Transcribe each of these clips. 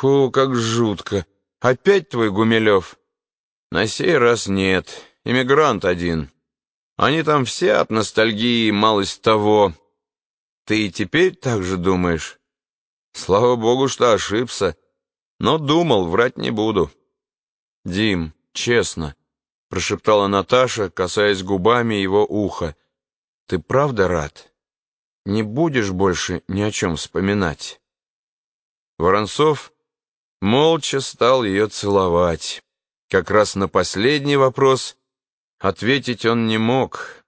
Фу, как жутко. Опять твой Гумилев? На сей раз нет. Иммигрант один. Они там все от ностальгии малость того. Ты и теперь так же думаешь? Слава богу, что ошибся. Но думал, врать не буду. Дим, честно, прошептала Наташа, касаясь губами его уха. Ты правда рад? Не будешь больше ни о чем вспоминать? Воронцов молча стал ее целовать. Как раз на последний вопрос ответить он не мог.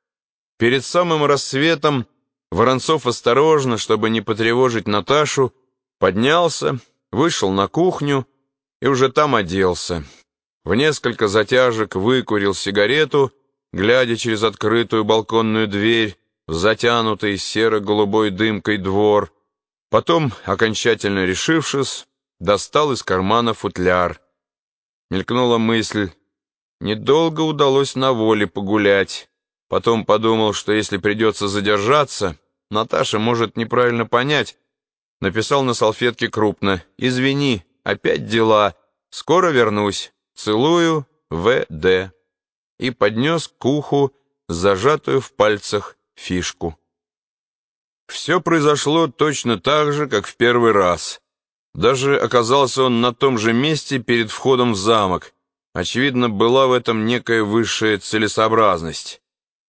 Перед самым рассветом Воронцов осторожно, чтобы не потревожить Наташу, поднялся, вышел на кухню и уже там оделся. В несколько затяжек выкурил сигарету, глядя через открытую балконную дверь в затянутый серо-голубой дымкой двор. Потом, окончательно решившись, достал из кармана футляр. Мелькнула мысль, недолго удалось на воле погулять. Потом подумал, что если придется задержаться, Наташа может неправильно понять. Написал на салфетке крупно «Извини, опять дела, скоро вернусь, целую, В.Д.» и поднес к уху зажатую в пальцах фишку. Все произошло точно так же, как в первый раз. Даже оказался он на том же месте перед входом в замок. Очевидно, была в этом некая высшая целесообразность.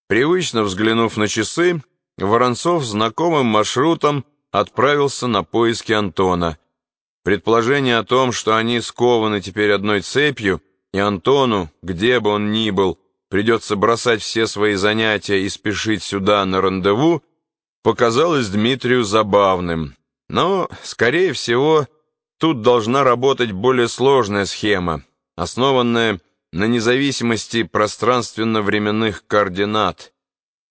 Привычно взглянув на часы, Воронцов знакомым маршрутом отправился на поиски Антона. Предположение о том, что они скованы теперь одной цепью, и Антону, где бы он ни был, придется бросать все свои занятия и спешить сюда на рандеву, показалось Дмитрию забавным. Но, скорее всего, тут должна работать более сложная схема, основанная на независимости пространственно-временных координат.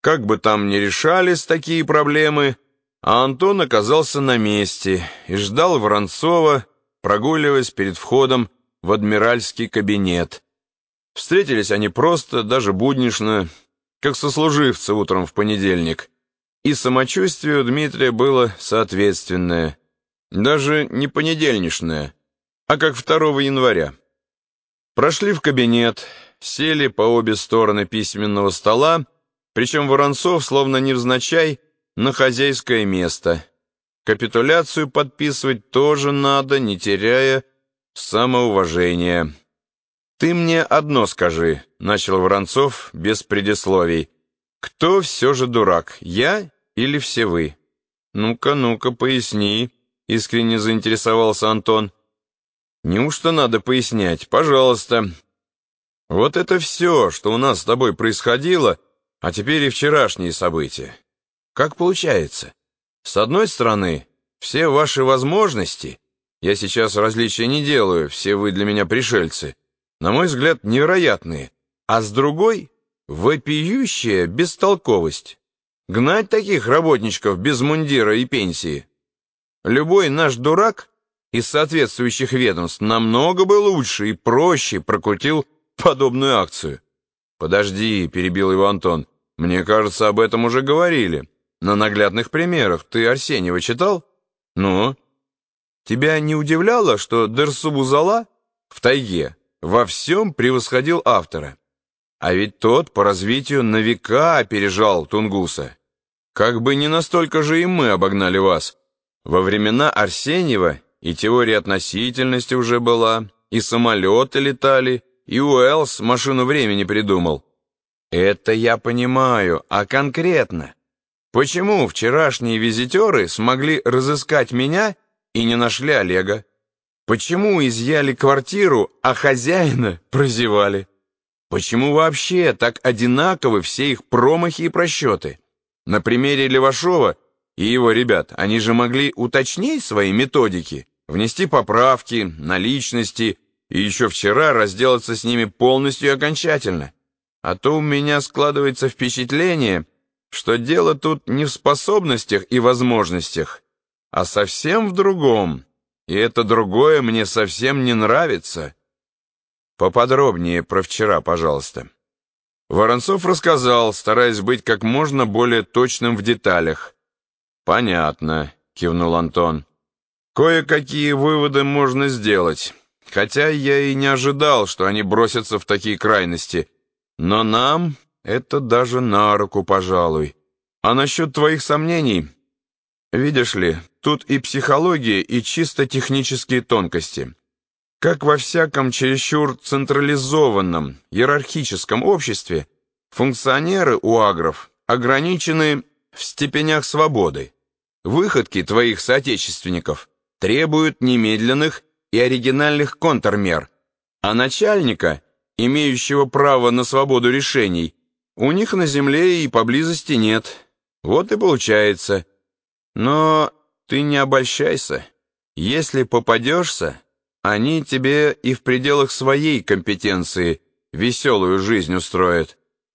Как бы там ни решались такие проблемы, а Антон оказался на месте и ждал Воронцова, прогуливаясь перед входом в адмиральский кабинет. Встретились они просто, даже буднично, как сослуживцы утром в понедельник. И самочувствие у Дмитрия было соответственное. Даже не понедельничное, а как 2 января. Прошли в кабинет, сели по обе стороны письменного стола, причем Воронцов, словно невзначай, на хозяйское место. Капитуляцию подписывать тоже надо, не теряя самоуважения. «Ты мне одно скажи», — начал Воронцов без предисловий. «Кто все же дурак, я или все вы?» «Ну-ка, ну-ка, поясни», — искренне заинтересовался Антон. «Неужто надо пояснять? Пожалуйста». «Вот это все, что у нас с тобой происходило, а теперь и вчерашние события. Как получается? С одной стороны, все ваши возможности, я сейчас различия не делаю, все вы для меня пришельцы, на мой взгляд, невероятные, а с другой — вопиющая бестолковость. Гнать таких работничков без мундира и пенсии. Любой наш дурак из соответствующих ведомств намного бы лучше и проще прокрутил подобную акцию. «Подожди», — перебил его Антон, — «мне кажется, об этом уже говорили. На наглядных примерах. Ты Арсеньева читал?» «Ну?» «Тебя не удивляло, что Дерсубузала в тайге во всем превосходил автора. А ведь тот по развитию на века опережал Тунгуса. Как бы не настолько же и мы обогнали вас. Во времена Арсеньева и теория относительности уже была, и самолеты летали, и Уэллс машину времени придумал. Это я понимаю, а конкретно? Почему вчерашние визитеры смогли разыскать меня и не нашли Олега? Почему изъяли квартиру, а хозяина прозевали? Почему вообще так одинаковы все их промахи и просчеты? На примере Левашова и его ребят они же могли уточнить свои методики, внести поправки, наличности и еще вчера разделаться с ними полностью и окончательно. А то у меня складывается впечатление, что дело тут не в способностях и возможностях, а совсем в другом. И это другое мне совсем не нравится. Поподробнее про вчера, пожалуйста. Воронцов рассказал, стараясь быть как можно более точным в деталях. «Понятно», — кивнул Антон. Кое-какие выводы можно сделать, хотя я и не ожидал, что они бросятся в такие крайности. Но нам это даже на руку, пожалуй. А насчет твоих сомнений, видишь ли, тут и психология, и чисто технические тонкости. Как во всяком чересчур централизованном, иерархическом обществе, функционеры у агров ограничены в степенях свободы. Выходки твоих соотечественников требуют немедленных и оригинальных контрмер, а начальника, имеющего право на свободу решений, у них на земле и поблизости нет. Вот и получается. Но ты не обольщайся. Если попадешься, они тебе и в пределах своей компетенции веселую жизнь устроят.